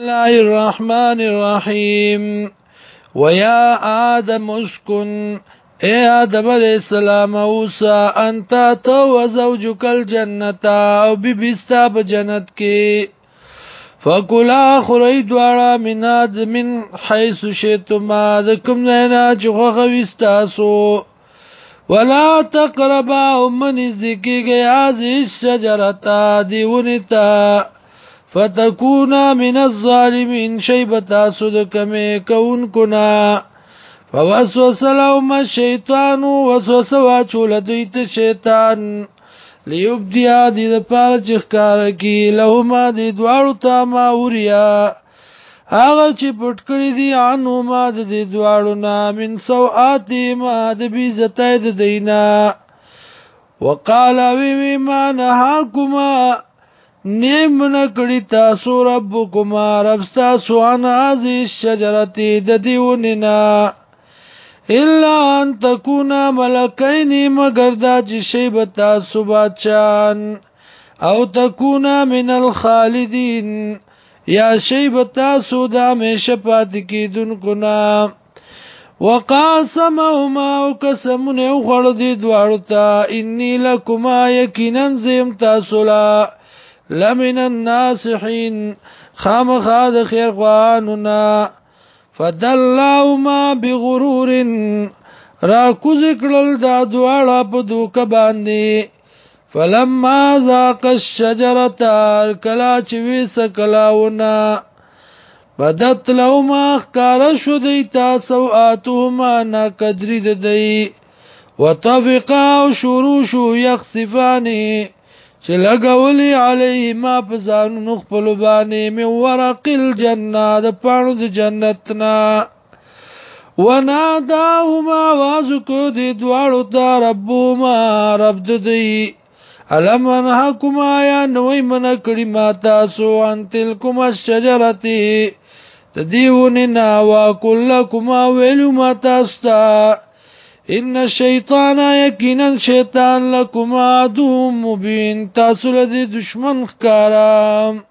الله الرحمن الرحيم ويا آدم اسكن اے آدم علیہ السلام اوسا انتا تو وزوجک الجنتا او بی بیستا بجنت کی فکلا خوری دوارا من آدمین حیث شیطما دکم نینا چخوخ ویستاسو ولا تقربا امن ازدکی گئی آزی شجرتا دیونتا فتكونا من الظالمين شيبتا سود کمه کون کنا فوسوس لهم الشيطان وسوس واچول دیت شیطان ليبديا دي د پار چخکار کی لهما دي دواړو تا ما وریا هغه چې پټ کړی دي انو ما د دې دواړو نامن سوآتی ما د بي زتای د دینا وقالا وی وی ما نهاکما نیمونه کړی تاسو ربکم رب تاسو ان ازي شجرته د دیوننا الا ان تکونا ملکین مگر دا چې شی به تاسو بچان او تکونا من الخالدین یا شی به تاسو د همیشه پات کیدونکو نا وقاسمهما او قسمونه خوړ دي دواړو ته انی لکما یقینا زم تاسو لا لمن الناصحين خام خاد خير قواننا فدلهما بغرور را کوزکړل دا دواړه په دوک باندې فلما ذاق الشجره کلا چې وس کلاونه بدت لهما خکار شو دیتا سوآتهما ناکدری ددی وطفقا شروع شو یخصفانی چې لګولې علی ما پزانو نخ په لبانې می ورق الجنه د پانو د جنت نا وناداهما وازکو دی دوالو تا ربو ما رب ددی علم انحکما یا نوی من کڑی ما تاسو عن تلکم الشجرتی تدیوننا وکلکما ویلو ما تاستا ان الشیطان یقینا شیطان لكم عدو مبین تاسو لدی دشمن ښکارا